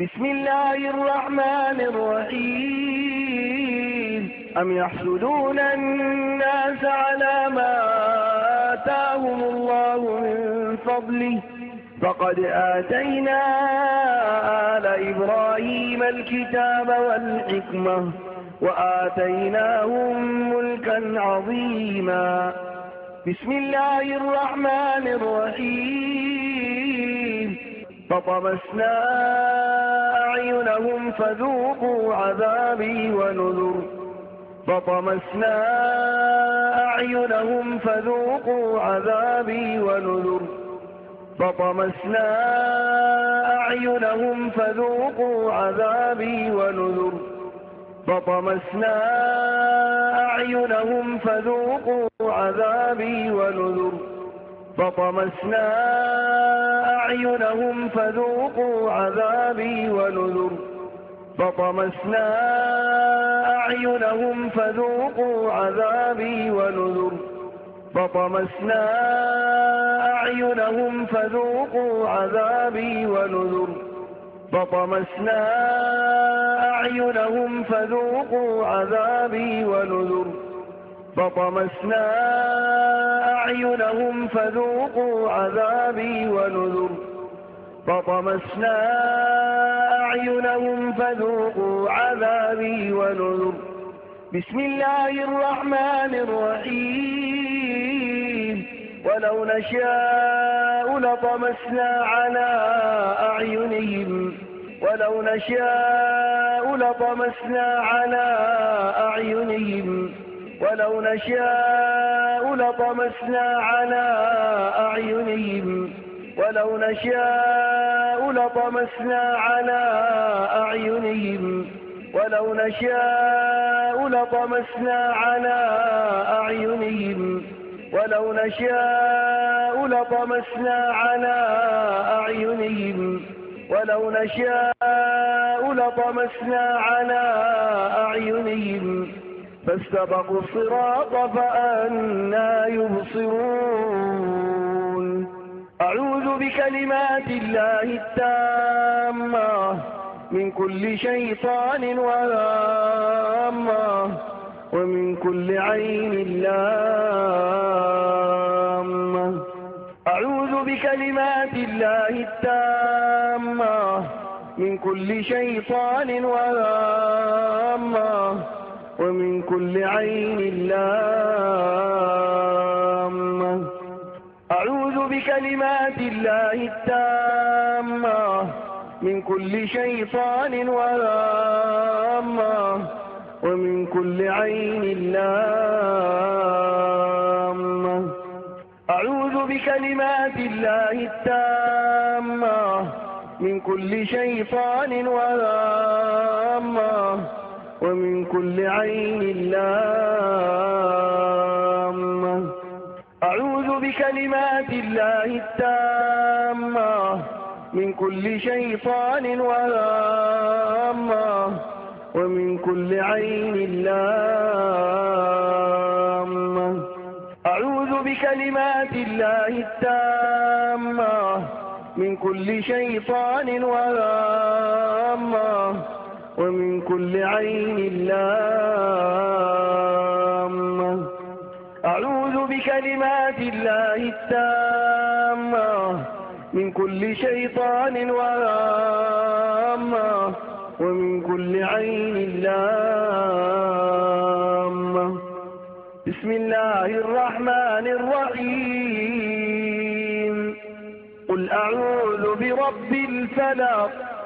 بسم الله الرحمن الرحيم. أم يحسدون الناس على ما آتاهم الله من فضله؟ فقد آتينا آل إبراهيم الكتاب والحكمة وآتيناهم ملكا عظيما. بسم الله الرحمن الرحيم. فطمسنا أعينهم فذوقوا عذابي ونذر. فطمسنا أعينهم فذوقوا عذابي ونذر. فطمسنا أعينهم فذوقوا عذابي ونذر. فطمسنا أعينهم فذوقوا عذابي ونذر. فطمسنا أعينهم فذوقوا عذابي ونذر. فطمسنا أعينهم فذوقوا عذابي ونذر. فطمسنا أعينهم فذوقوا عذابي ونذر. فطمسنا أعينهم فذوقوا عذابي ونذر. فطمسنا أعينهم فذوقوا عذابي ونذر. فطمسنا أعينهم فذوقوا عذابي ونذر. بسم الله الرحمن الرحيم. ولو نشاء لطمسنا على أعينهم. ولو نشاء لطمسنا على أعينهم. ولو نشاء لطمسنا على أعينهم. ولو نشاء لطمسنا على أعينهم. ولو نشاء لطمسنا على أعينهم. ولو نشاء لطمسنا على أعينهم. ولو نشاء لطمسنا على أعينهم. فاستبقوا الصراط فأنا يبصرون. أعوذ بكلمات الله التامة من كل شيطان وهامة ومن كل عين لامة. أعوذ بكلمات الله التامة من كل شيطان وهامة ومن كل عين لامة. أعوذ بكلمات الله التامة. من كل شيطان وهامة ومن كل عين لامة. أعوذ بكلمات الله التامة. من كل شيطان وهامة ومن كل عين لامة. أعوذ بكلمات الله التامة. من كل شيطان وهامة. ومن كل عين لامة. أعوذ بكلمات الله التامة. من كل شيطان وهامة. ومن كل عين لامة. أعوذ بكلمات الله التامة. من كل شيطان وهامة ومن كل عين لامة. بسم الله الرحمن الرحيم. قل أعوذ برب الفلق.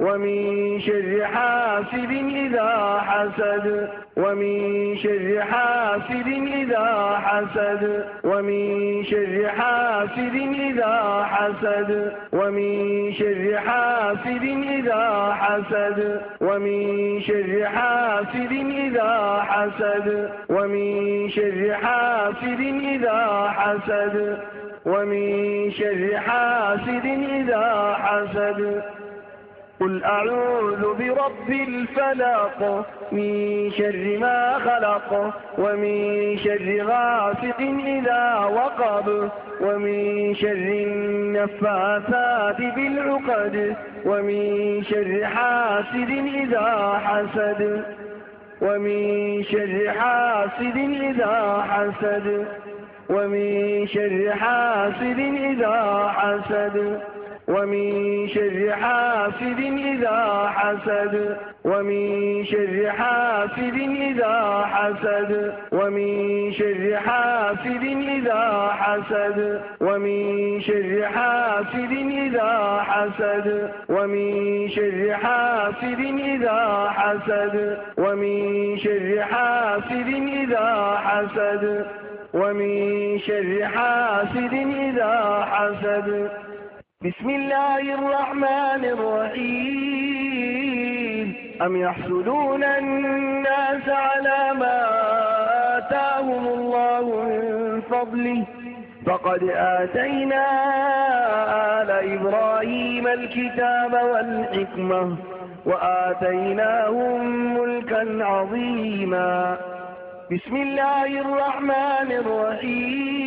ومن شر حاسد إذا حسد ومن شر حاسد إذا حسد ومن شر حاسد إذا حسد ومن شر حاسد إذا حسد ومن شر حاسد إذا حسد ومن شر حاسد إذا حسد ومن شر حاسد إذا حسد. قل أعوذ برب الفلق من شر ما خلق ومن شر غاسق إذا وقب ومن شر النفاثات بالعقد ومن شر حاسد إذا حسد ومن شر حاسد إذا حسد ومن شر حاسد إذا حسد ومن شر حاسد إذا حسد ومن شر حاسد إذا حسد ومن شر حاسد إذا حسد ومن شر حاسد إذا حسد ومن شر حاسد إذا حسد ومن شر حاسد إذا حسد ومن شر حاسد إذا حسد. بسم الله الرحمن الرحيم. أم يحسدون الناس على ما آتاهم الله من فضله؟ فقد آتينا آل إبراهيم الكتاب والحكمة وآتيناهم ملكا عظيما. بسم الله الرحمن الرحيم.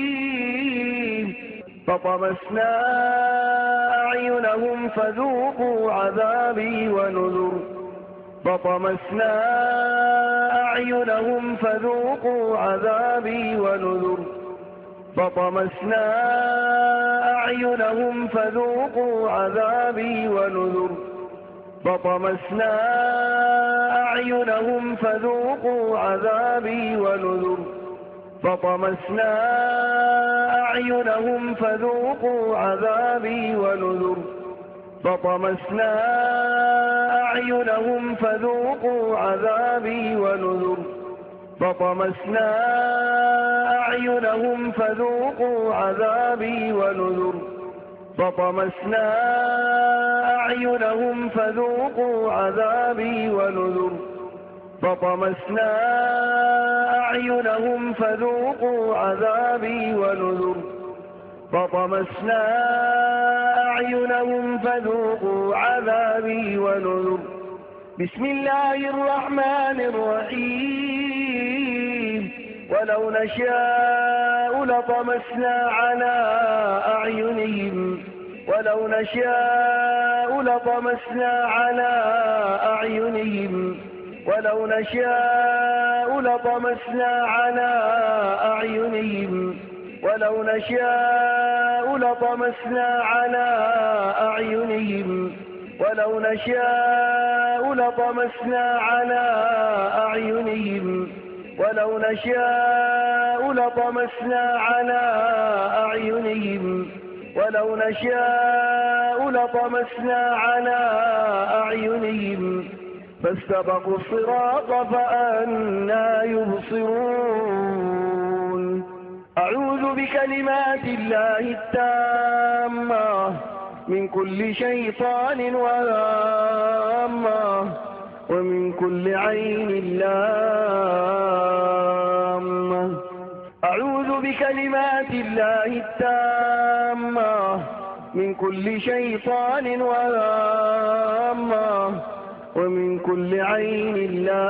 فطمسنا أعينهم فذوقوا عذابي ونذر. فطمسنا أعينهم فذوقوا عذابي ونذر. فطمسنا أعينهم فذوقوا عذابي ونذر. فطمسنا أعينهم فذوقوا عذابي ونذر. فطمسنا أعينهم فذوقوا عذابي ونذر. فطمسنا أعينهم فذوقوا عذابي ونذر. فطمسنا أعينهم فذوقوا عذابي ونذر. فطمسنا أعينهم فذوقوا عذابي ونذر. فطمسنا أعينهم فذوقوا عذابي ونذر. فطمسنا أعينهم فذوقوا عذابي ونذر. بسم الله الرحمن الرحيم. ولو نشاء لطمسنا على أعينهم. ولو نشاء لطمسنا على أعينهم. ولو نشاء لطمسنا على أعينهم. ولو نشاء لطمسنا على أعينهم. ولو نشاء لطمسنا على أعينهم. ولو نشاء لطمسنا على أعينهم. ولو نشاء لطمسنا على أعينهم. فاستبقوا الصراط فأنا يبصرون. أعوذ بكلمات الله التامة من كل شيطان وهامة ومن كل عين لامة. أعوذ بكلمات الله التامة من كل شيطان وهامة ومن كل عين لامة.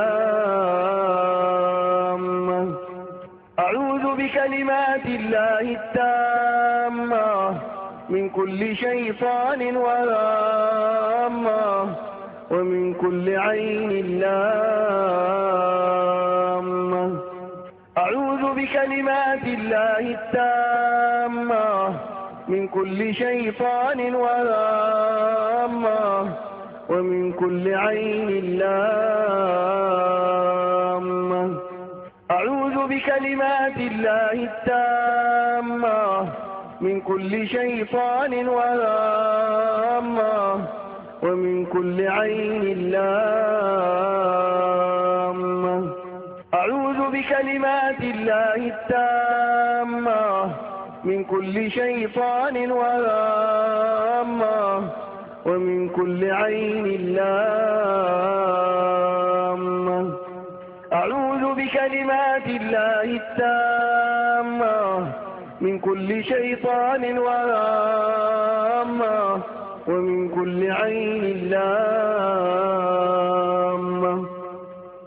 أعوذ بكلمات الله التامة. من كل شيطان وهامة ومن كل عين لامة. أعوذ بكلمات الله التامة. من كل شيطان وهامة ومن كل عين لامة. أعوذ بكلمات الله التامة. من كل شيطان وهامة. ومن كل عين لامة. أعوذ بكلمات الله التامة. من كل شيطان وهامة. ومن كل عين لامة. أعوذ بكلمات الله التامة. من كل شيطان وهامة ومن كل عين لامة.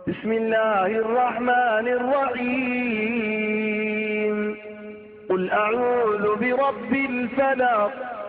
بسم الله الرحمن الرحيم. قل أعوذ برب الفلق.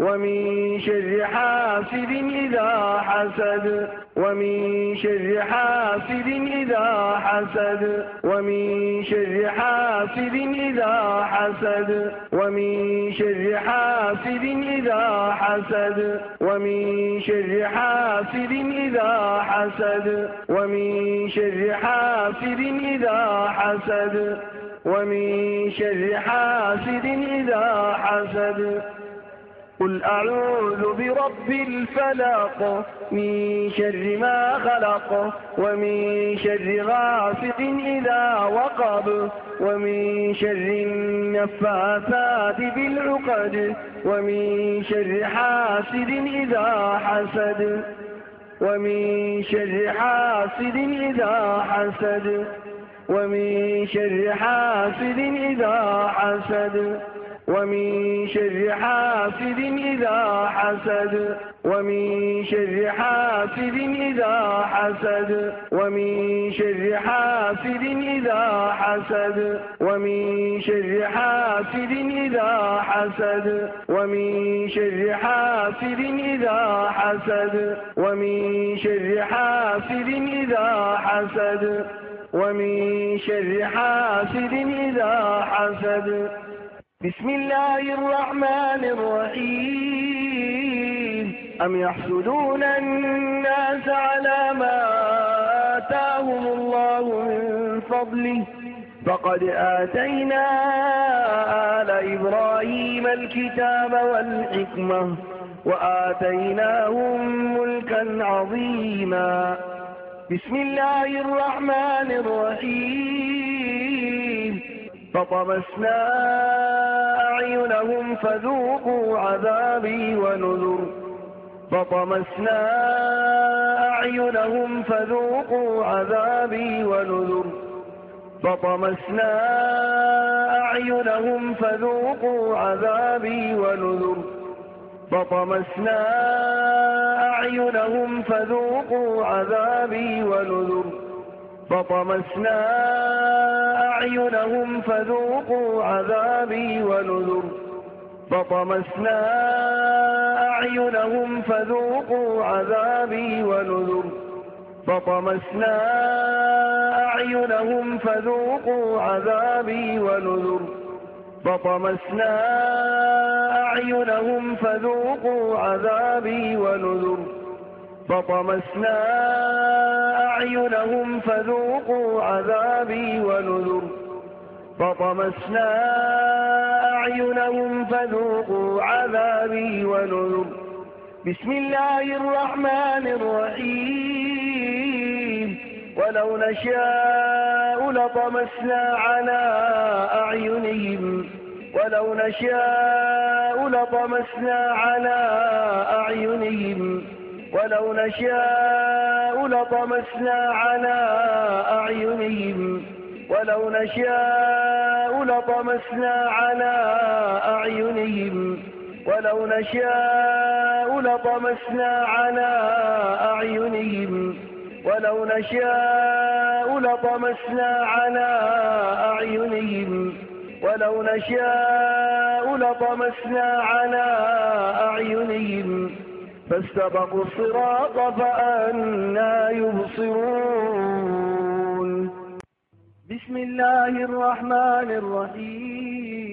ومن شر حاسد إذا حسد ومن شر حاسد إذا حسد ومن شر حاسد إذا حسد ومن شر حاسد إذا حسد ومن شر حاسد إذا حسد ومن شر حاسد إذا حسد ومن شر حاسد إذا حسد. قل أعوذ برب الفلق من شر ما خلق ومن شر غاسق إذا وقب ومن شر النفاثات بالعقد ومن شر حاسد إذا حسد ومن شر حاسد إذا حسد ومن شر حاسد إذا حسد ومن شر حاسد إذا حسد. ومن شر حاسد إذا حسد. ومن شر حاسد إذا حسد. ومن شر حاسد إذا حسد. ومن شر حاسد إذا حسد. ومن شر حاسد إذا حسد. ومن شر حاسد إذا حسد. بسم الله الرحمن الرحيم. أم يحسدون الناس على ما آتاهم الله من فضله؟ فقد آتينا آل إبراهيم الكتاب والحكمة وآتيناهم ملكا عظيما. بسم الله الرحمن الرحيم. فطمسنا أعينهم فذوقوا عذابي ونذر. فطمسنا أعينهم فذوقوا عذابي ونذر. فطمسنا أعينهم فذوقوا عذابي ونذر. فطمسنا أعينهم فذوقوا عذابي ونذر. فطمسنا أعينهم فذوقوا عذابي ونذر. فطمسنا أعينهم فذوقوا عذابي ونذر. فطمسنا أعينهم فذوقوا عذابي ونذر. فطمسنا أعينهم فذوقوا عذابي ونذر. فطمسنا أعينهم فذوقوا عذابي ونذر. فطمسنا أعينهم فذوقوا عذابي ونذر. بسم الله الرحمن الرحيم. ولو نشاء لطمسنا على أعينهم. ولو نشاء لطمسنا على أعينهم. ولو نشاء لطمسنا على أعينهم. ولو نشاء لطمسنا على أعينهم. ولو نشاء لطمسنا على أعينهم. ولو نشاء لطمسنا على أعينهم. ولو نشاء لطمسنا على أعينهم. فاستبقوا الصراط فأنا يبصرون. بسم الله الرحمن الرحيم.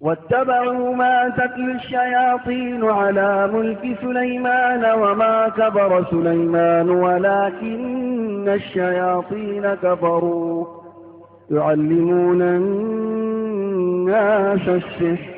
واتبعوا ما تتلو الشياطين على ملك سليمان وما كبر سليمان ولكن الشياطين كفروا. يعلمون الناس السحر.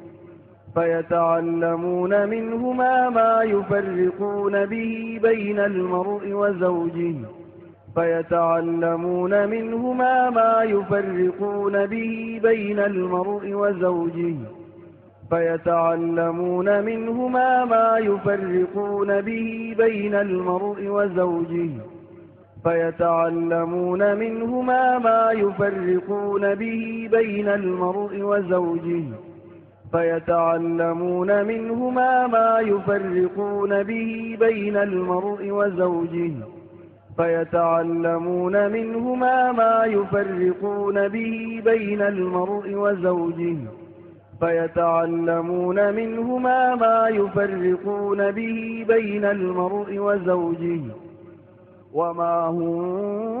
فيتعلمون منهما ما يفرقون به بين المرء وزوجه. فيتعلمون منهما ما يفرقون به بين المرء وزوجه. فيتعلمون منهما ما يفرقون به بين المرء وزوجه. فيتعلمون منهما ما يفرقون به بين المرء وزوجه. فيتعلمون منهما ما يفرقون به بين المرء وزوجه. فيتعلمون منهما ما يفرقون به بين المرء وزوجه. فيتعلمون منهما ما يفرقون به بين المرء وزوجه. وما هم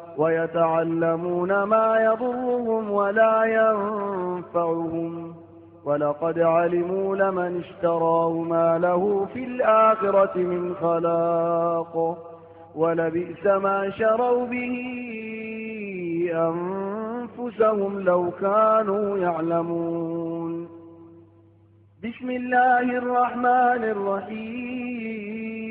ويتعلمون ما يضرهم ولا ينفعهم. ولقد علموا لمن اشتراه ما له في الآخرة من خلاق. ولبئس ما شروا به أنفسهم لو كانوا يعلمون. بسم الله الرحمن الرحيم.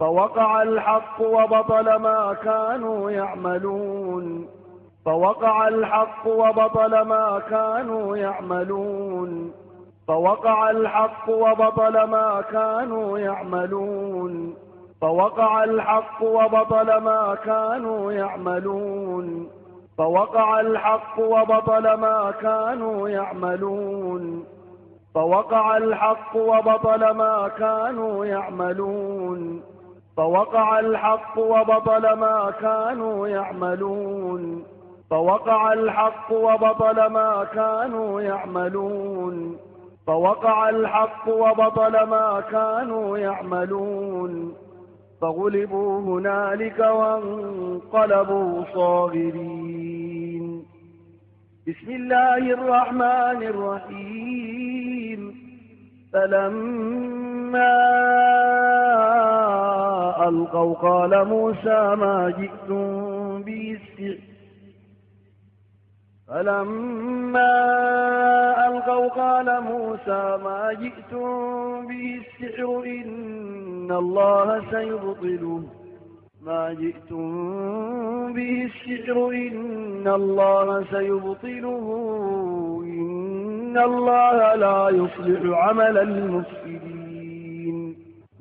فوقع الحق وبطل ما كانوا يعملون. فوقع الحق وبطل ما كانوا يعملون. فوقع الحق وبطل ما كانوا يعملون. فوقع الحق وبطل ما كانوا يعملون. فوقع الحق وبطل ما كانوا يعملون. فوقع الحق وبطل ما كانوا يعملون. فوقع الحق وبطل ما كانوا يعملون. فوقع الحق وبطل ما كانوا يعملون. فوقع الحق وبطل ما كانوا يعملون. فغلبوا هنالك وانقلبوا صاغرين. بسم الله الرحمن الرحيم. فلما ألقوا قال موسى ما جئتم به السحر فلما ألقوا قال موسى ما جئتم به السحر إن الله سيبطله. ما جئتم به السحر إن الله سيبطله. إن الله لا يصلح عمل المفسدين.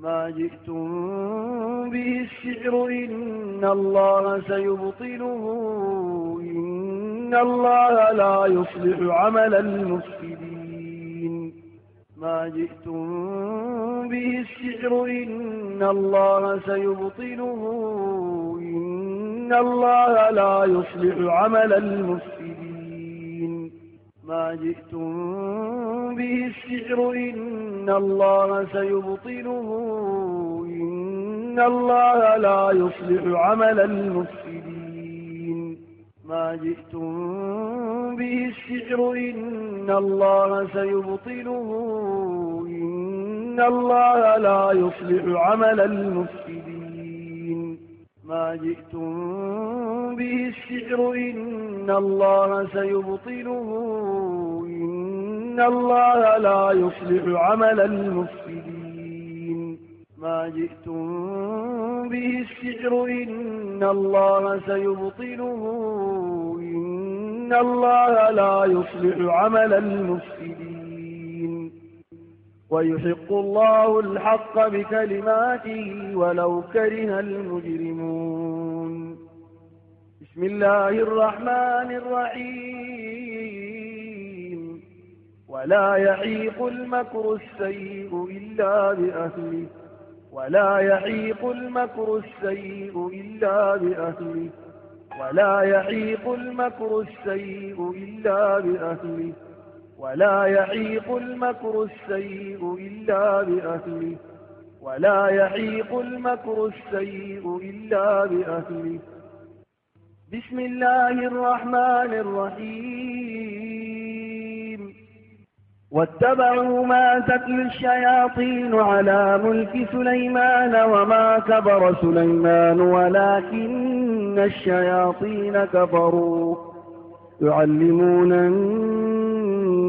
ما جئتم به السحر إن الله سيبطله. إن الله لا يصلح عمل المفسدين. ما جئتم به السحر إن الله سيبطله. إن الله لا يصلح عمل المفسدين. ما جئتم به السحر إن الله سيبطله. إن الله لا يصلح عمل المفسدين. ما جئتم به السحر إن الله سيبطله. إن الله لا يصلح عمل المفسدين. ما جئتم به السحر إن الله سيبطله. إن الله لا يصلح عمل المفسدين. ما جئتم به السحر إن الله سيبطله. إن الله لا يصلح عمل المفسدين. ويحق الله الحق بكلماته ولو كره المجرمون. بسم الله الرحمن الرحيم. ولا يحيق المكر السيء إلا بأهله. ولا يحيق المكر السيء إلا بأهله. ولا يحيق المكر السيء إلا بأهله. ولا يحيق المكر السيء إلا بأهله. ولا يحيق المكر السيء إلا بأهله. بسم الله الرحمن الرحيم. واتبعوا ما تتلو الشياطين على ملك سليمان وما كبر سليمان ولكن الشياطين كفروا. يعلمون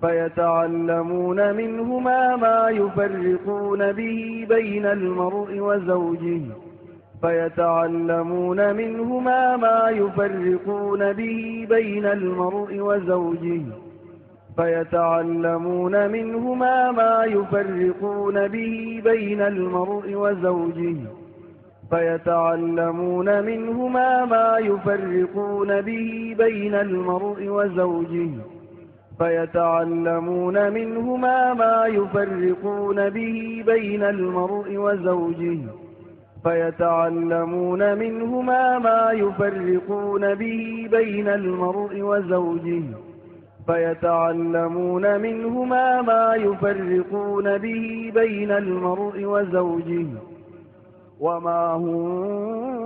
فيتعلمون منهما ما يفرقون به بين المرء وزوجه. فيتعلمون منهما ما يفرقون به بين المرء وزوجه. فيتعلمون منهما ما يفرقون به بين المرء وزوجه. فيتعلمون منهما ما يفرقون به بين المرء وزوجه. فيتعلمون منهما ما يفرقون به بين المرء وزوجه. فيتعلمون منهما ما يفرقون به بين المرء وزوجه. فيتعلمون منهما ما يفرقون به بين المرء وزوجه. وما هم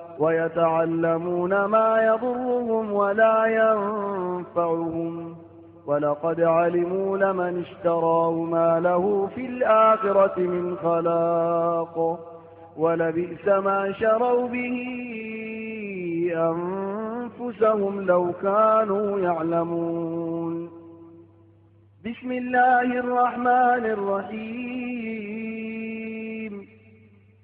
ويتعلمون ما يضرهم ولا ينفعهم. ولقد علموا لمن اشتراه ما له في الآخرة من خلاق. ولبئس ما شروا به أنفسهم لو كانوا يعلمون. بسم الله الرحمن الرحيم.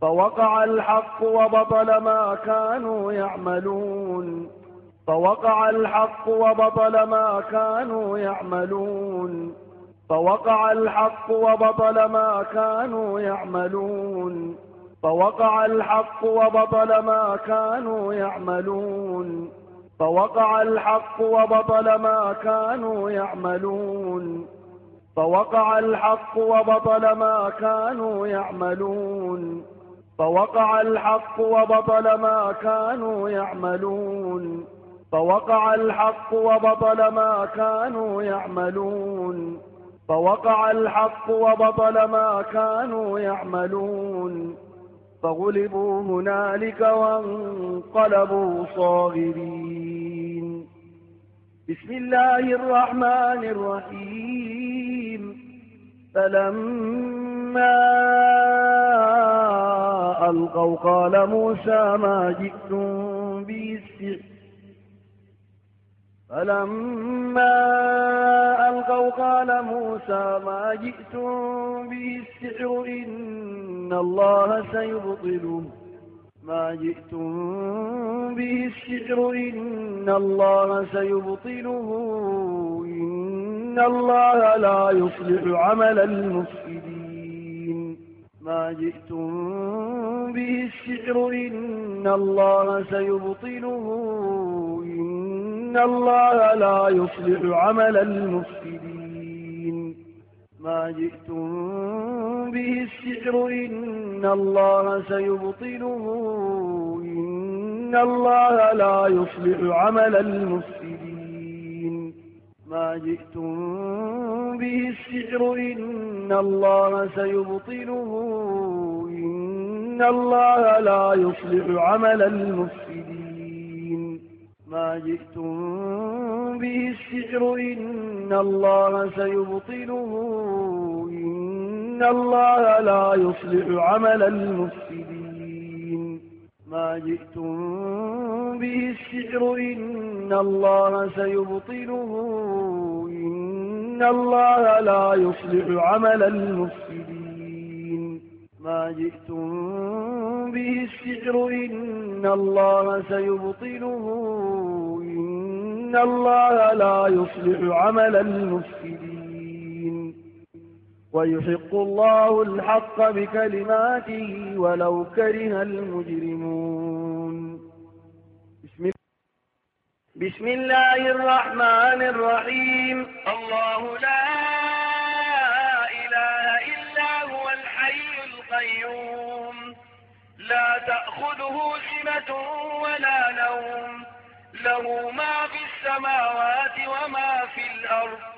فوقع الحق وبطل ما كانوا يعملون. فوقع الحق وبطل ما كانوا يعملون. فوقع الحق وبطل ما كانوا يعملون. فوقع الحق وبطل ما كانوا يعملون. فوقع الحق وبطل ما كانوا يعملون. فوقع الحق وبطل ما كانوا يعملون. فوقع الحق وبطل ما كانوا يعملون. فوقع الحق وبطل ما كانوا يعملون. فوقع الحق وبطل ما كانوا يعملون. فغلبوا هنالك وانقلبوا صاغرين. بسم الله الرحمن الرحيم. فلما ألقوا قال موسى ما جئتم به السحر فلما ألقوا قال موسى ما جئتم به السحر إن الله سيبطله ما جئتم به السحر إن الله سيبطله. إن الله لا يصلح عمل المفسدين. ما جئتم به السحر إن الله سيبطله. إن الله لا يصلح عمل المفسدين. ما جئتم به السحر إن الله سيبطله. إن الله لا يصلح عمل المفسدين. ما جئتم به السحر إن الله سيبطله. إن الله لا يصلح عمل المفسدين. ما جئتم به السحر إن الله سيبطله. إن الله لا يصلح عمل المفسدين. ما جئتم به السحر إن الله سيبطله. إن الله لا يصلح عمل المفسدين. ما جئتم به السحر إن الله سيبطله. إن الله لا يصلح عمل المفسدين. ويحق الله الحق بكلماته ولو كره المجرمون. بسم, بسم الله الرحمن الرحيم. الله لا إله إلا هو الحي القيوم. لا تأخذه سنة ولا نوم. له ما في السماوات وما في الأرض.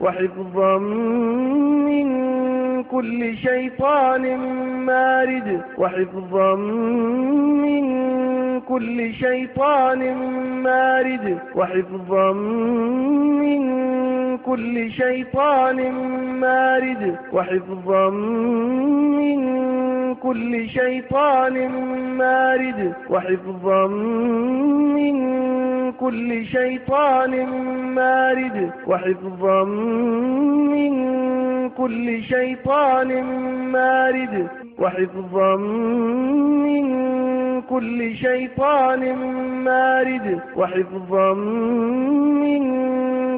وحفظا من كل شيطان مارد. وحفظا من كل شيطان مارد. وحفظا من كل شيطان مارد. وحفظا من كل شيطان مارد. وحفظا من كل شيطان مارد. وحفظا من كل شيطان مارد وحفظا من كل شيطان مارد وحفظا من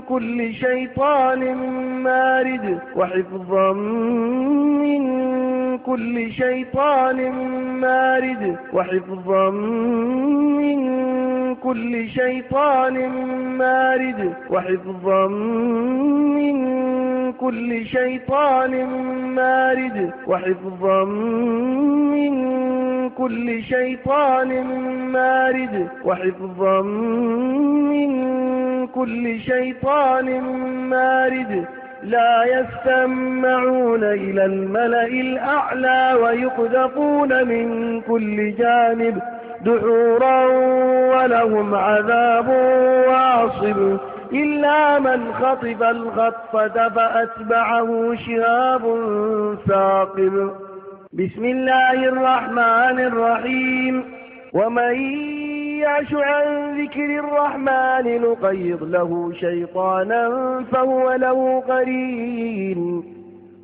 كل شيطان مارد وحفظا من كل شيطان مارد وحفظا من كل شيطان مارد وحفظا من كل شيطان مارد وحفظا من كل شيطان مارد وحفظا من كل شيطان مارد لا يستمعون إلى الملأ الأعلى ويقذفون من كل جانب دحورا ولهم عذاب واصب إلا من خطف الخطفة فأتبعه شهاب ثاقب. بسم الله الرحمن الرحيم. ومن يعش عن ذكر الرحمن نقيض له شيطانا فهو له قرين.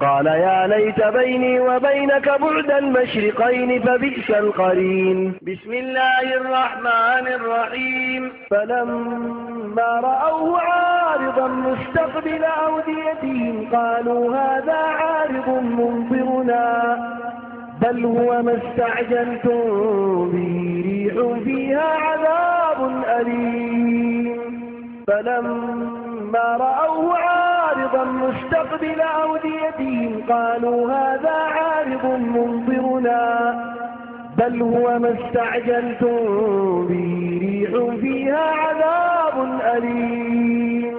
قال يا ليت بيني وبينك بعد المشرقين فبئس القرين. بسم الله الرحمن الرحيم. فلما رأوه عارضا مستقبل أوديتهم قالوا هذا عارض ممطرنا. بل هو ما استعجلتم به ريح فيها عذاب أليم. فلما رأوه عارضا مستقبل أوديتهم قالوا هذا عارض ممطرنا بل هو ما استعجلتم به ريح فيها عذاب أليم.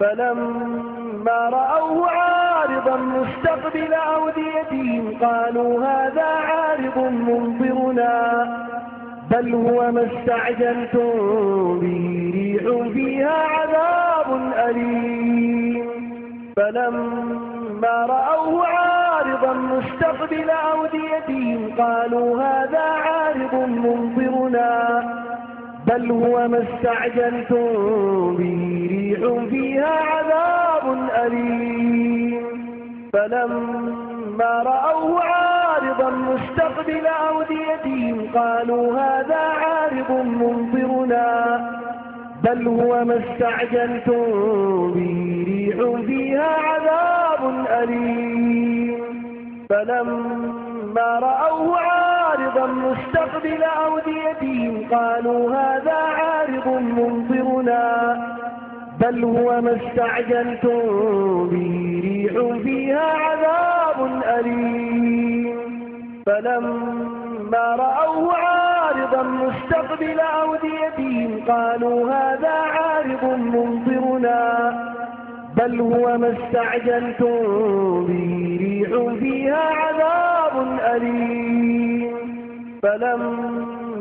فلما رأوه عارضا مستقبل أوديتهم قالوا هذا عارض ممطرنا بل هو ما استعجلتم به ريح فيها عذاب أليم. فلما رأوه عارضا مستقبل أوديتهم قالوا هذا عارض ممطرنا. بل هو ما استعجلتم به ريح فيها عذاب أليم. فلما رأوه عارضا مستقبل أوديتهم قالوا هذا عارض ممطرنا بل هو ما استعجلتم به ريح فيها عذاب أليم. فلما رأوه عارضا مستقبل أوديتهم قالوا هذا عارض ممطرنا بل هو ما استعجلتم به ريح فيها عذاب أليم. فلما رأوه عارضا مستقبل أوديتهم قالوا هذا عارض ممطرنا. بل هو ما استعجلتم به ريح فيها عذاب أليم. فلما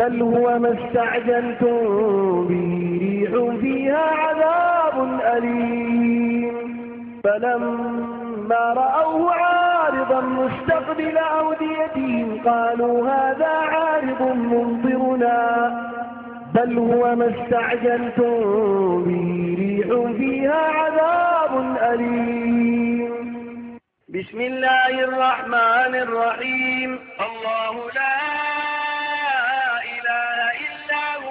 بل هو ما استعجلتم به ريح فيها عذاب أليم. فلما رأوه عارضا مستقبل أوديتهم قالوا هذا عارض ممطرنا. بل هو ما استعجلتم به ريح فيها عذاب أليم. بسم الله الرحمن الرحيم. الله لا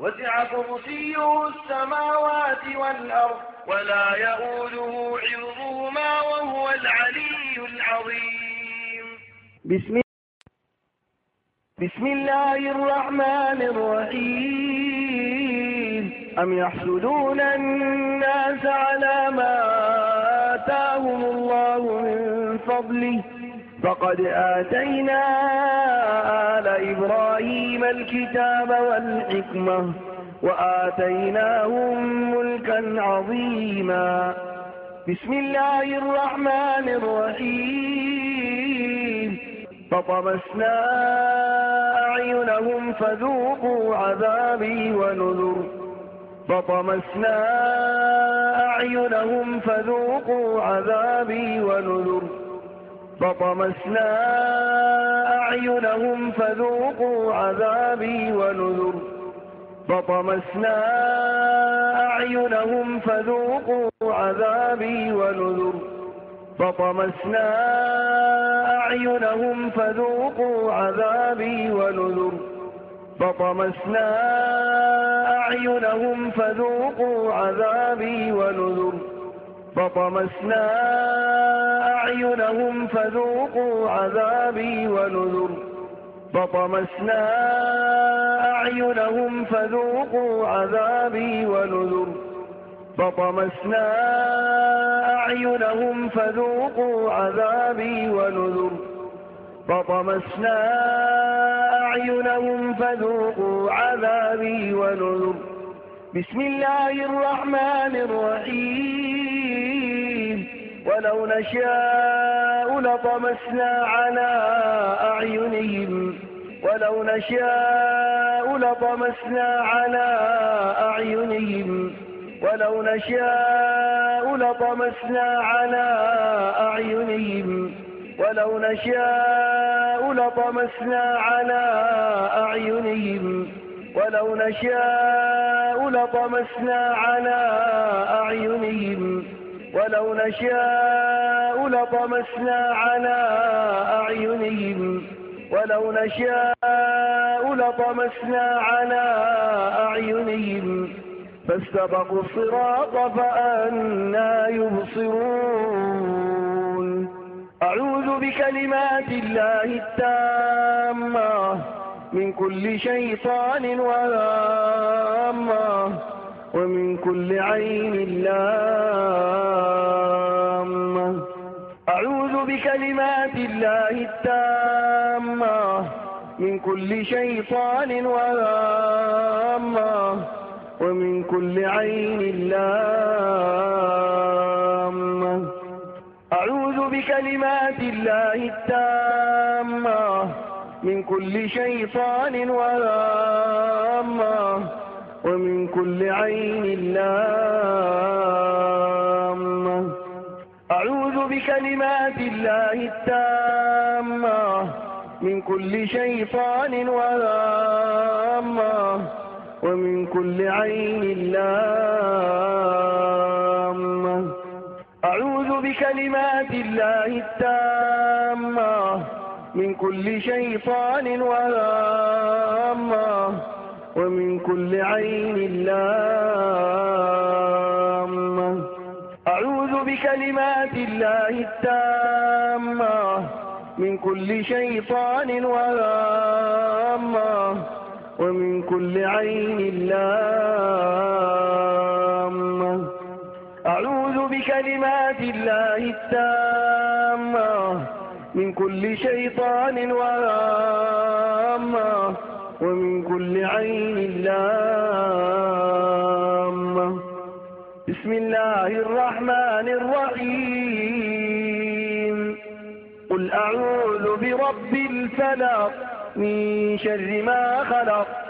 وسع كرسيه السماوات والأرض ولا يؤوده حفظهما وهو العلي العظيم. بسم بسم الله الرحمن الرحيم. أم يحسدون الناس على ما آتاهم الله من فضله فقد آتينا آل إبراهيم الكتاب والحكمة وآتيناهم ملكا عظيما. بسم الله الرحمن الرحيم. فطمسنا أعينهم فذوقوا عذابي ونذر. فطمسنا أعينهم فذوقوا عذابي ونذر. فطمسنا أعينهم فذوقوا عذابي ونذر. فطمسنا أعينهم فذوقوا عذابي ونذر. فطمسنا أعينهم فذوقوا عذابي ونذر. فطمسنا أعينهم فذوقوا عذابي ونذر. فطمسنا أعينهم فذوقوا عذابي ونذر. فطمسنا أعينهم فذوقوا عذابي ونذر. فطمسنا أعينهم فذوقوا عذابي ونذر. فطمسنا أعينهم فذوقوا عذابي ونذر. بسم الله الرحمن الرحيم. ولو نشاء لطمسنا على أعينهم. ولو نشاء لطمسنا على أعينهم. ولو نشاء لطمسنا على أعينهم. ولو نشاء لطمسنا على أعينهم. ولو نشاء لطمسنا على أعينهم. ولو نشاء لطمسنا على أعينهم. ولو نشاء لطمسنا على أعينهم. فاستبقوا الصراط فأنا يبصرون. أعوذ بكلمات الله التامة. من كل شيطان وهامة ومن كل عين لامة. أعوذ بكلمات الله التامة. من كل شيطان وهامة ومن كل عين لامة. أعوذ بكلمات الله التامة. من كل شيطان وهامة ومن كل عين لامة. أعوذ بكلمات الله التامة. من كل شيطان وهامة ومن كل عين لامة. أعوذ بكلمات الله التامة. من كل شيطان وهامة ومن كل عين لامة أعوذ بكلمات الله التامة. من كل شيطان وهامة ومن كل عين لامة أعوذ بكلمات الله التامة. من كل شيطان وهامة ومن كل عين لامة. بسم الله الرحمن الرحيم. قل أعوذ برب الفلق من شر ما خلق.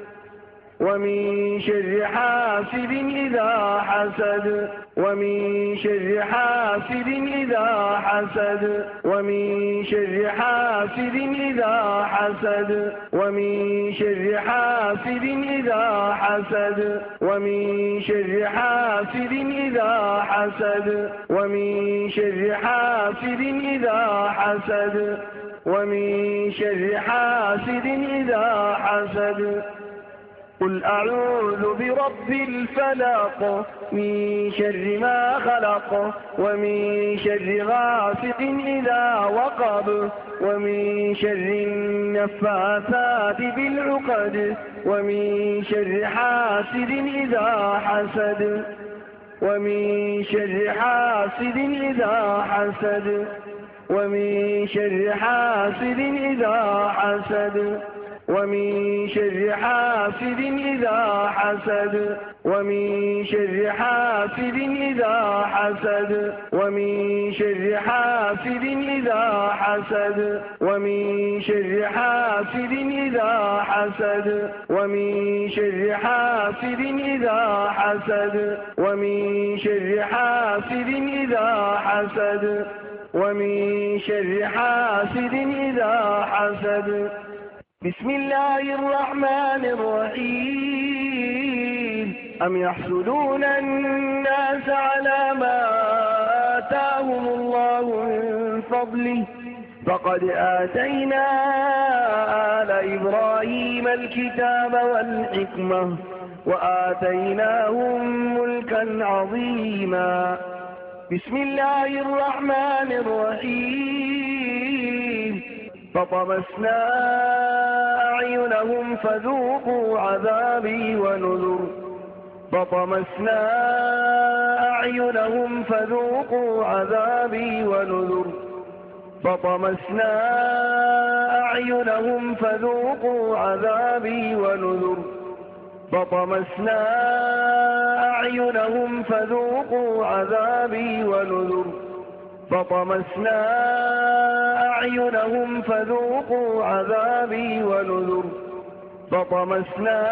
ومن شر حاسد إذا حسد ومن شر حاسد إذا حسد ومن شر حاسد إذا حسد ومن شر حاسد إذا حسد ومن شر حاسد إذا حسد ومن شر حاسد إذا حسد ومن شر حاسد إذا حسد. قل أعوذ برب الفلق من شر ما خلق ومن شر غاسق إذا وقب ومن شر النفاثات بالعقد ومن شر حاسد إذا حسد ومن شر حاسد إذا حسد ومن شر حاسد إذا حسد ومن شر حاسد إذا حسد ومن شر حاسد إذا حسد ومن شر حاسد إذا حسد ومن شر حاسد إذا حسد ومن شر حاسد إذا حسد ومن شر حاسد إذا حسد ومن شر حاسد إذا حسد. بسم الله الرحمن الرحيم. أم يحسدون الناس على ما آتاهم الله من فضله؟ فقد آتينا آل إبراهيم الكتاب والحكمة وآتيناهم ملكا عظيما. بسم الله الرحمن الرحيم. فطمسنا أعينهم فذوقوا عذابي ونذر. فطمسنا أعينهم فذوقوا عذابي ونذر. فطمسنا أعينهم فذوقوا عذابي ونذر. فطمسنا أعينهم فذوقوا عذابي ونذر. فطمسنا أعينهم فذوقوا عذابي ونذر. فطمسنا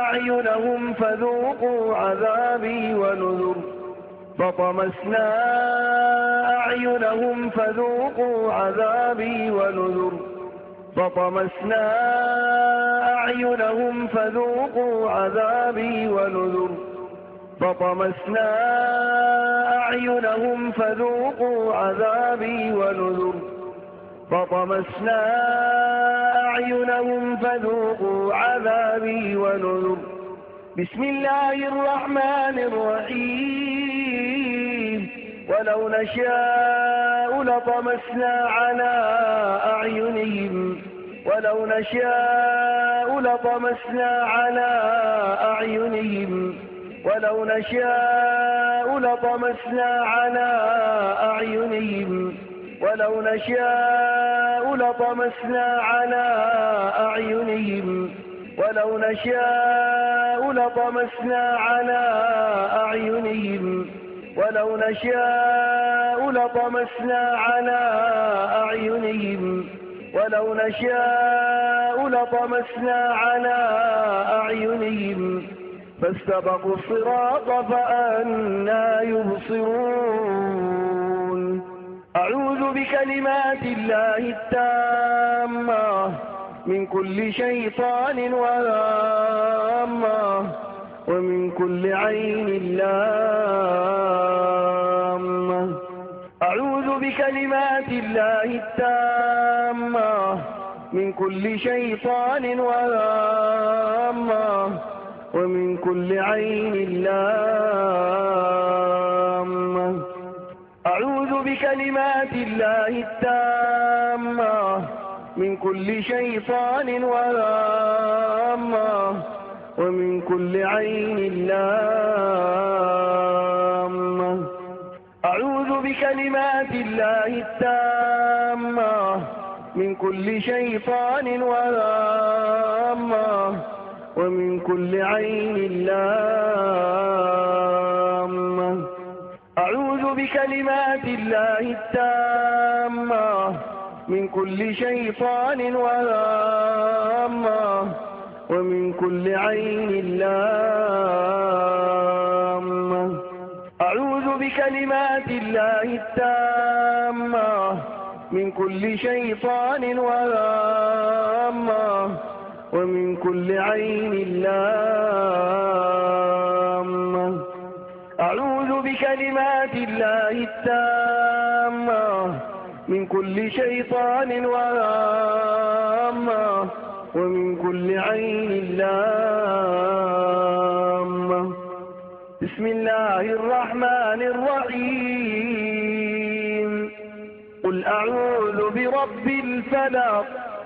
أعينهم فذوقوا عذابي ونذر. فطمسنا أعينهم فذوقوا عذابي ونذر. فطمسنا أعينهم فذوقوا عذابي ونذر. فطمسنا أعينهم فذوقوا عذابي ونذر. فطمسنا أعينهم فذوقوا عذابي ونذر. بسم الله الرحمن الرحيم. ولو نشاء لطمسنا على أعينهم. ولو نشاء لطمسنا على أعينهم. ولو نشاء لطمسنا على أعينهم. ولو نشاء لطمسنا على أعينهم. ولو نشاء لطمسنا على أعينهم. ولو نشاء لطمسنا على أعينهم. ولو نشاء لطمسنا على أعينهم. فاستبقوا الصراط فأنا يبصرون. أعوذ بكلمات الله التامة من كل شيطان وهامة ومن كل عين لامة. أعوذ بكلمات الله التامة من كل شيطان وهامة ومن كل عين لامة. أعوذ بكلمات الله التامة. من كل شيطان وهامة ومن كل عين لامة. أعوذ بكلمات الله التامة. من كل شيطان وهامة ومن كل عين لامة. أعوذ بكلمات الله التامة. من كل شيطان وهامة. ومن كل عين لامة. أعوذ بكلمات الله التامة. من كل شيطان وهامة. ومن كل عين لامة. أعوذ بكلمات الله التامة. من كل شيطان وهامة ومن كل عين لامة. بسم الله الرحمن الرحيم. قل أعوذ برب الفلق.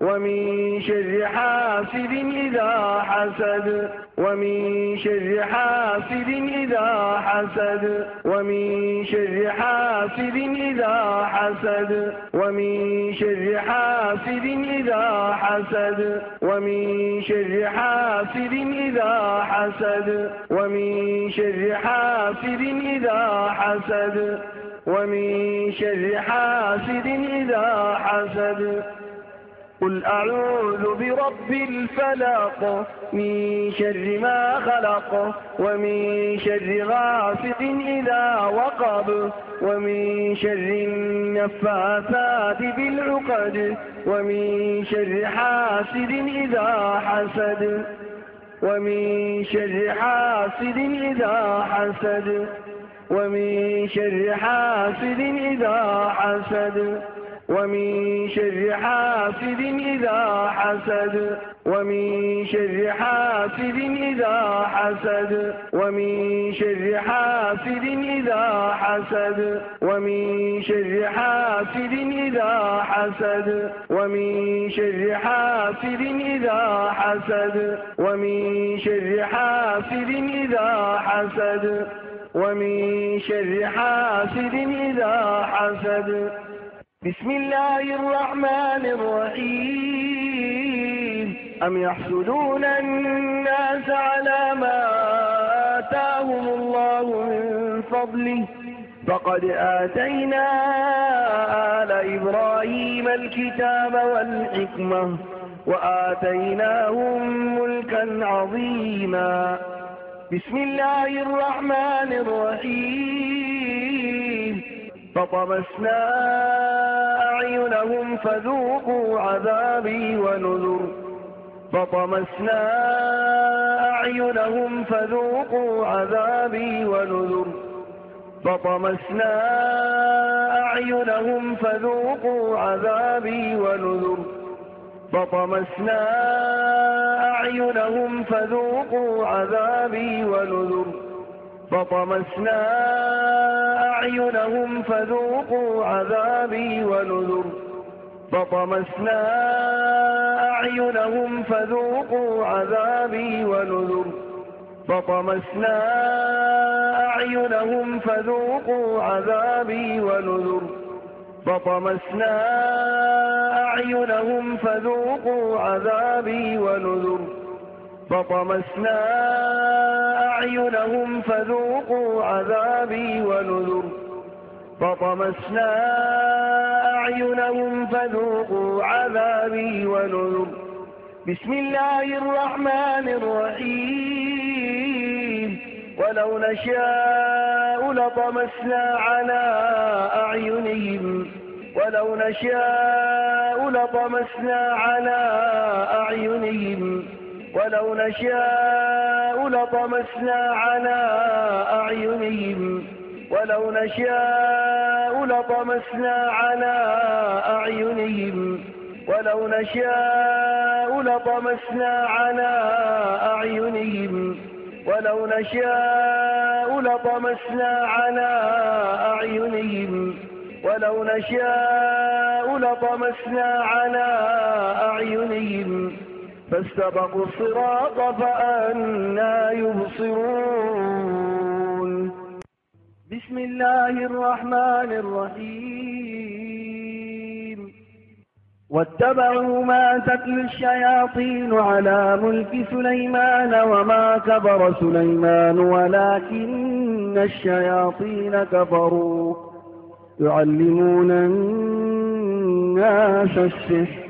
ومن شر حاسد إذا حسد. ومن شر حاسد إذا حسد. ومن شر حاسد إذا حسد. ومن شر حاسد إذا حسد. ومن شر حاسد إذا حسد. ومن شر حاسد إذا حسد. ومن شر حاسد إذا حسد. قل أعوذ برب الفلق من شر ما خلق ومن شر غاسق إذا وقب ومن شر النفاثات بالعقد ومن شر حاسد إذا حسد ومن شر حاسد إذا حسد ومن شر حاسد إذا حسد ومن شر حاسد إذا حسد ومن شر حاسد إذا حسد ومن شر حاسد إذا حسد ومن شر حاسد إذا حسد ومن شر حاسد إذا حسد ومن شر حاسد إذا حسد ومن شر حاسد إذا حسد. بسم الله الرحمن الرحيم. أم يحسدون الناس على ما آتاهم الله من فضله؟ فقد آتينا آل إبراهيم الكتاب والحكمة وآتيناهم ملكا عظيما. بسم الله الرحمن الرحيم. فطمسنا أعينهم فذوقوا عذابي ونذر. فطمسنا أعينهم فذوقوا عذابي ونذر. فطمسنا أعينهم فذوقوا عذابي ونذر. فطمسنا أعينهم فذوقوا عذابي ونذر. فطمسنا أعينهم فذوقوا عذابي ونذر. فطمسنا أعينهم فذوقوا عذابي ونذر. فطمسنا أعينهم فذوقوا عذابي ونذر. فطمسنا أعينهم فذوقوا عذابي ونذر. فطمسنا أعينهم فذوقوا عذابي ونذر. فطمسنا أعينهم فذوقوا عذابي ونذر. بسم الله الرحمن الرحيم. ولو نشاء لطمسنا على أعينهم. ولو نشاء لطمسنا على أعينهم. ولو نشاء لطمسنا على أعينهم. ولو نشاء لطمسنا على أعينهم. ولو نشاء لطمسنا على أعينهم. ولو نشاء لطمسنا على أعينهم. ولو نشاء لطمسنا على أعينهم. فاستبقوا الصراط فأنا يبصرون. بسم الله الرحمن الرحيم. واتبعوا ما تتلو الشياطين على ملك سليمان وما كبر سليمان ولكن الشياطين كفروا. يعلمون الناس السحر.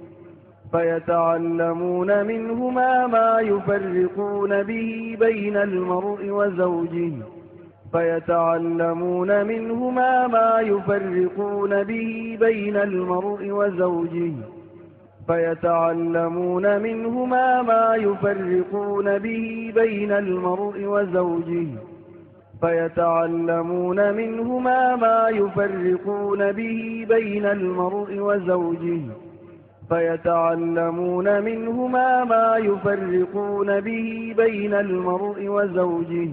فيتعلمون منهما ما يفرقون به بين المرء وزوجه. فيتعلمون منهما ما يفرقون به بين المرء وزوجه. فيتعلمون منهما ما يفرقون به بين المرء وزوجه. فيتعلمون منهما ما يفرقون به بين المرء وزوجه. فيتعلمون منهما ما يفرقون به بين المرء وزوجه.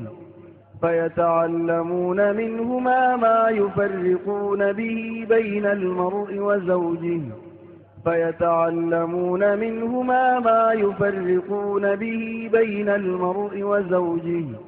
فيتعلمون منهما ما يفرقون به بين المرء وزوجه. فيتعلمون منهما ما يفرقون به بين المرء وزوجه.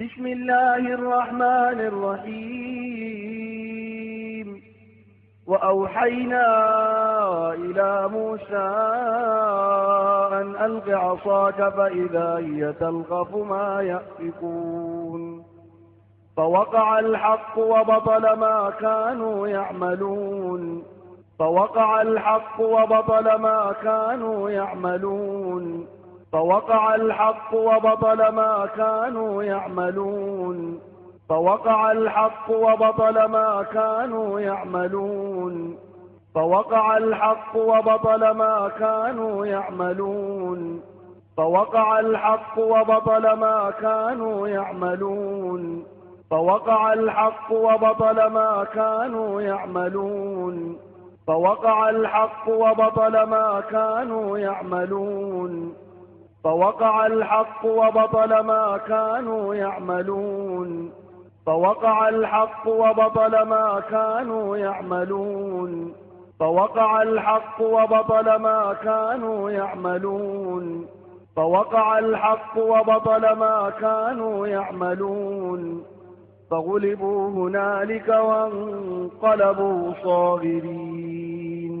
بسم الله الرحمن الرحيم. وأوحينا إلى موسى أن ألق عصاك فإذا هي تلقف ما يأفكون. فوقع الحق وبطل ما كانوا يعملون. فوقع الحق وبطل ما كانوا يعملون. فوقع الحق وبطل ما كانوا يعملون. فوقع الحق وبطل ما كانوا يعملون. فوقع الحق وبطل ما كانوا يعملون. فوقع الحق وبطل ما كانوا يعملون. فوقع الحق وبطل ما كانوا يعملون. فوقع الحق وبطل ما كانوا يعملون. فوقع الحق وبطل ما كانوا يعملون. فوقع الحق وبطل ما كانوا يعملون. فوقع الحق وبطل ما كانوا يعملون. فوقع الحق وبطل ما كانوا يعملون. فغلبوا هنالك وانقلبوا صاغرين.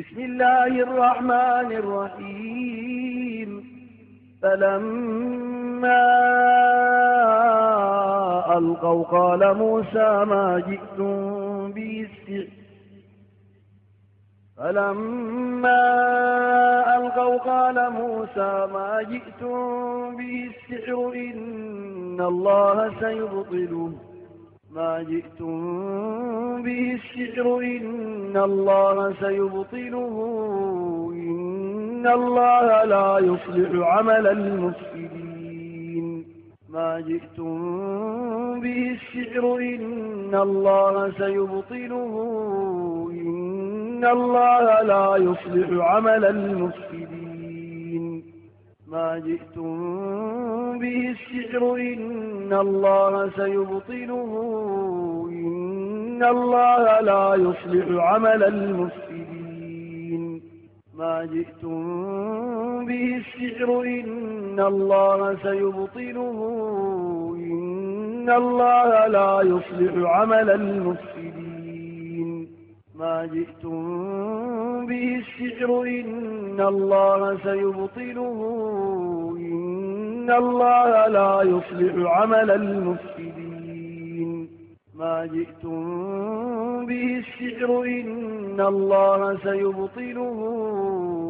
بسم الله الرحمن الرحيم. فلما ألقوا قال موسى ما جئتم به السحر فلما ألقوا قال موسى ما جئتم به السحر إن الله سيبطله. ما جئتم به السحر إن الله سيبطله إن الله لا يصلح عمل المفسدين. ما جئتم به السحر إن الله سيبطله إن الله لا يصلح عمل المفسدين. ما جئتم به السحر إن الله سيبطله. إن الله لا يصلح عمل المفسدين. ما جئتم به السحر إن الله سيبطله. إن الله لا يصلح عمل المفسدين. ما جئتم به السحر إن الله سيبطله إن الله لا يصلح عمل المفسدين. ما جئتم به السحر إن الله سيبطله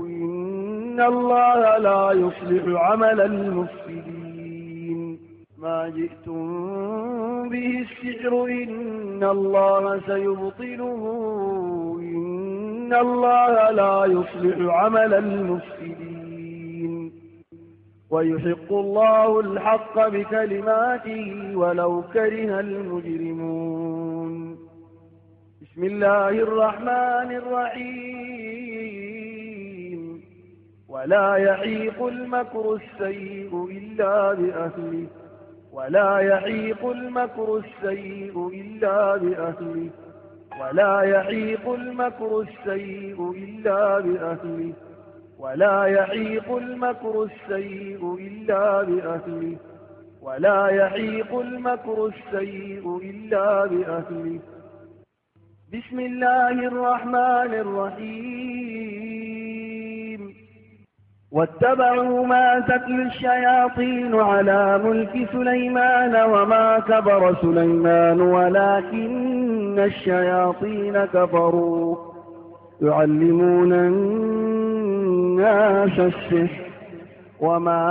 إن الله لا يصلح عمل المفسدين. ما جئتم به السحر إن الله سيبطله. إن الله لا يصلح عمل المفسدين. ويحق الله الحق بكلماته ولو كره المجرمون. بسم الله الرحمن الرحيم. ولا يحيق المكر السيء إلا بأهله. ولا يحيق المكر السيء إلا بأهله. ولا يحيق المكر السيء إلا بأهله. ولا يحيق المكر السيء إلا بأهله. ولا يحيق المكر السيء إلا بأهله. بسم الله الرحمن الرحيم. واتبعوا ما تتلو الشياطين على ملك سليمان وما كبر سليمان ولكن الشياطين كفروا. يعلمون الناس السحر وما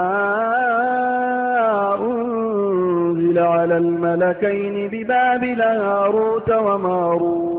أنزل على الملكين ببابل هاروت وماروت.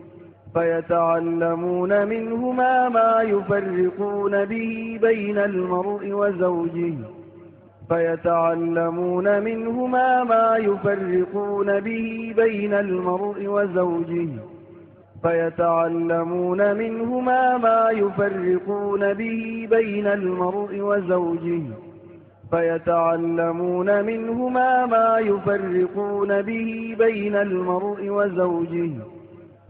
فيتعلمون منهما ما يفرقون به بين المرء وزوجه. فيتعلمون منهما ما يفرقون به بين المرء وزوجه. فيتعلمون منهما ما يفرقون به بين المرء وزوجه. فيتعلمون منهما ما يفرقون به بين المرء وزوجه.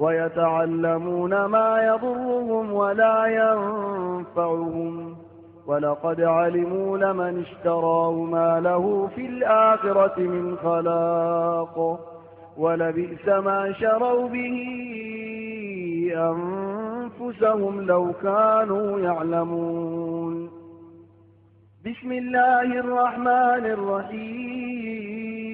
ويتعلمون ما يضرهم ولا ينفعهم. ولقد علموا لمن اشتراه ما له في الآخرة من خلاق. ولبئس ما شروا به أنفسهم لو كانوا يعلمون. بسم الله الرحمن الرحيم.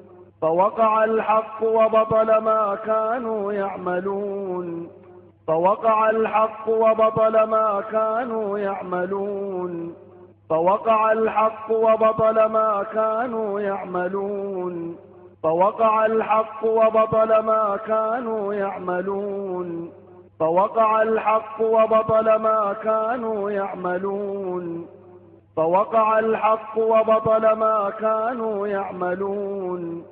فوقع الحق وبطل ما كانوا يعملون. فوقع الحق وبطل ما كانوا يعملون. فوقع الحق وبطل ما كانوا يعملون. فوقع الحق وبطل ما كانوا يعملون. فوقع الحق وبطل ما كانوا يعملون. فوقع الحق وبطل ما كانوا يعملون.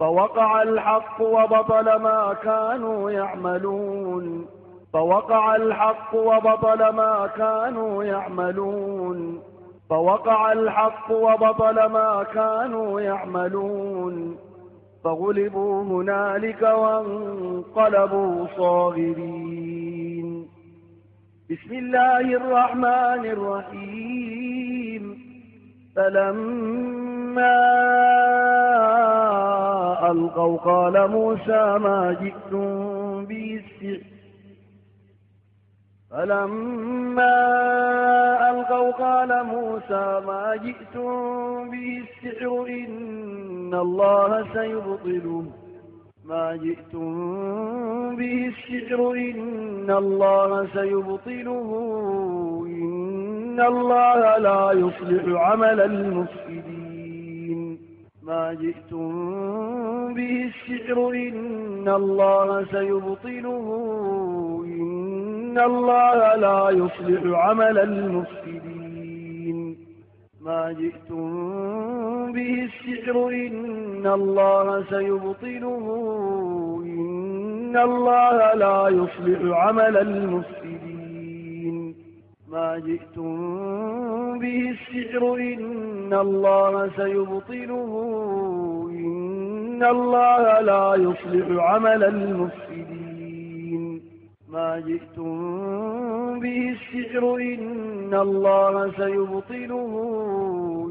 فوقع الحق وبطل ما كانوا يعملون. فوقع الحق وبطل ما كانوا يعملون. فوقع الحق وبطل ما كانوا يعملون. فغلبوا هنالك وانقلبوا صاغرين. بسم الله الرحمن الرحيم. فلما ألقوا قال موسى ما جئتم به السحر. فلما ألقوا قال موسى ما جئتم به السحر إن الله سيبطله ما جئتم به السحر إن الله سيبطله. إن الله لا يصلح عمل المفسدين. ما جئتم به السحر إن الله سيبطله. إن الله لا يصلح عمل المفسدين. ما جئتم به السحر إن الله سيبطله. إن الله لا يصلح عمل المفسدين. ما جئتم به السحر إن الله سيبطله. إن الله لا يصلح عمل المفسدين. ما جئتم به السحر إن الله سيبطله.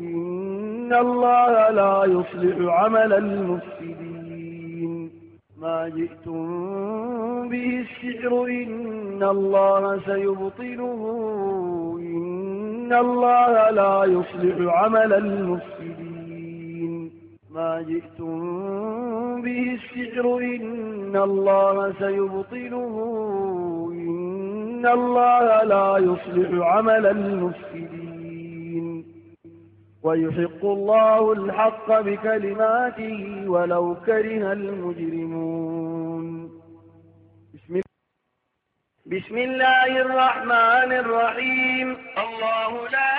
إن الله لا يصلح عمل المفسدين. ما جئتم به السحر إن الله سيبطله. إن الله لا يصلح عمل المفسدين. ما جئتم به السحر إن الله سيبطله. إن الله لا يصلح عمل المفسدين. ويحق الله الحق بكلماته ولو كره المجرمون. بسم, بسم الله الرحمن الرحيم. الله لا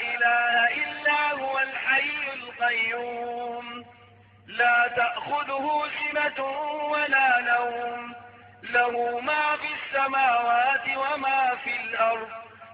إله إلا هو الحي القيوم. لا تأخذه سنة ولا نوم. له ما في السماوات وما في الأرض.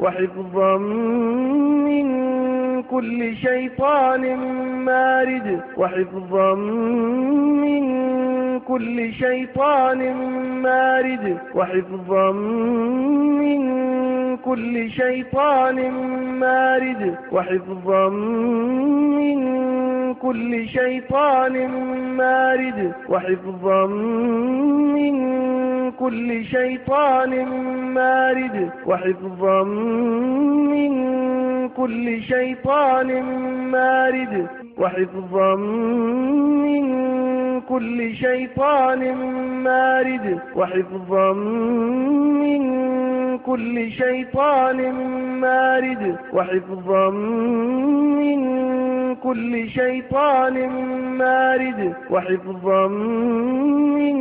وحفظا من كل شيطان مارد. وحفظا من كل شيطان مارد. وحفظا من كل شيطان مارد. وحفظا من كل شيطان مارد. وحفظا من كل شيطان مارد. وحفظا من كل شيطان مارد وحفظا من كل شيطان مارد وحفظا من كل شيطان مارد وحفظا من كل شيطان مارد وحفظا من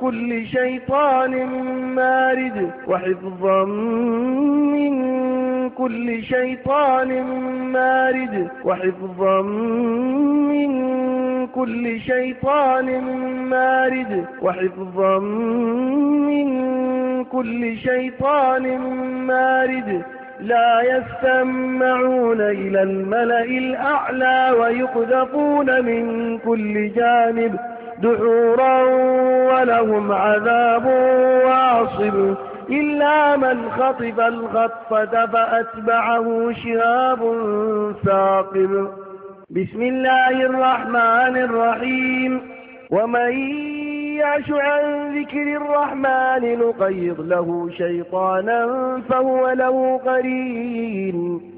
كل شيطان مارد وحفظا من كل شيطان مارد وحفظا من كل شيطان مارد وحفظا من كل شيطان مارد لا يستمعون إلى الملأ الأعلى ويقذفون من كل جانب دحورا ولهم عذاب واصب إلا من خطف الخطفة فأتبعه شهاب ثاقب. بسم الله الرحمن الرحيم. ومن يعش عن ذكر الرحمن نقيض له شيطانا فهو له قرين.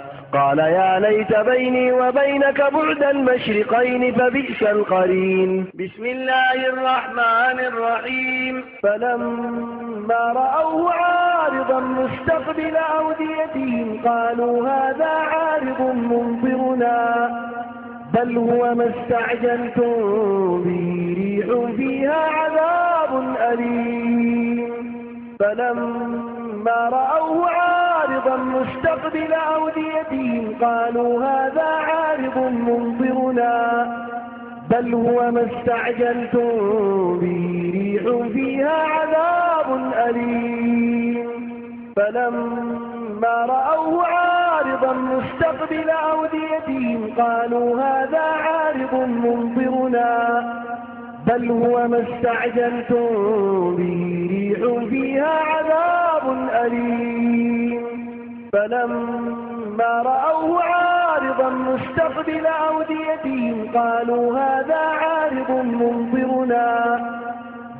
قال يا ليت بيني وبينك بعد المشرقين فبئس القرين. بسم الله الرحمن الرحيم. فلما رأوه عارضا مستقبل أوديتهم قالوا هذا عارض ممطرنا بل هو ما استعجلتم به ريح فيها عذاب أليم. فلما رأوه عارضا مستقبل أوديتهم قالوا هذا عارض ممطرنا بل هو ما استعجلتم به ريح فيها عذاب أليم. فلما رأوه عارضا مستقبل أوديتهم قالوا هذا عارض ممطرنا بل هو ما استعجلتم به ريح فيها عذاب أليم. فلما رأوه عارضا مستقبل أوديتهم قالوا هذا عارض ممطرنا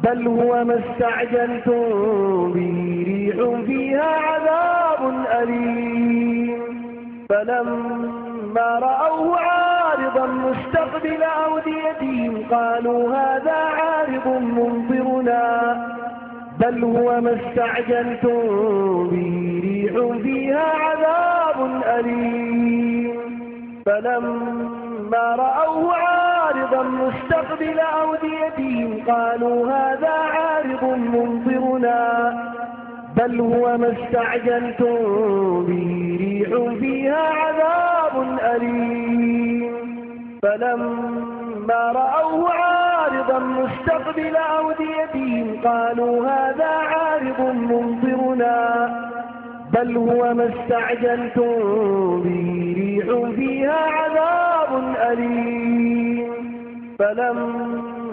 بل هو ما استعجلتم به ريح فيها عذاب أليم. فلما رأوه عارضا مستقبل أوديتهم قالوا هذا عارض ممطرنا بل هو ما استعجلتم به ريح فيها عذاب أليم. فلما رأوه عارضا مستقبل أوديتهم قالوا هذا عارض ممطرنا بل هو ما استعجلتم به ريح فيها عذاب أليم. فلما رأوه عارضا مستقبل أوديتهم قالوا هذا عارض ممطرنا. بل هو ما استعجلتم به ريح فيها عذاب أليم.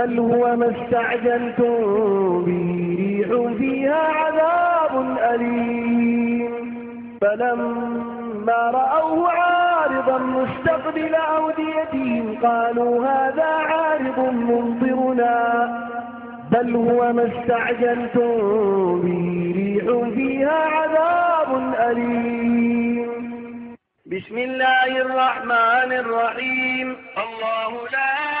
بل هو ما استعجلتم به ريح فيها عذاب أليم فلما رأوه عارضا مستقبل أوديتهم قالوا هذا عارض ممطرنا بل هو ما استعجلتم به ريح فيها عذاب أليم بسم الله الرحمن الرحيم الله لا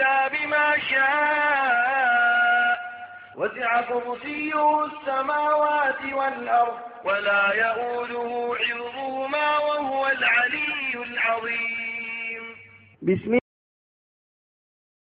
إلا بما شاء. وسع كرسيه السماوات والأرض ولا يؤوده حفظهما وهو العلي العظيم. بسم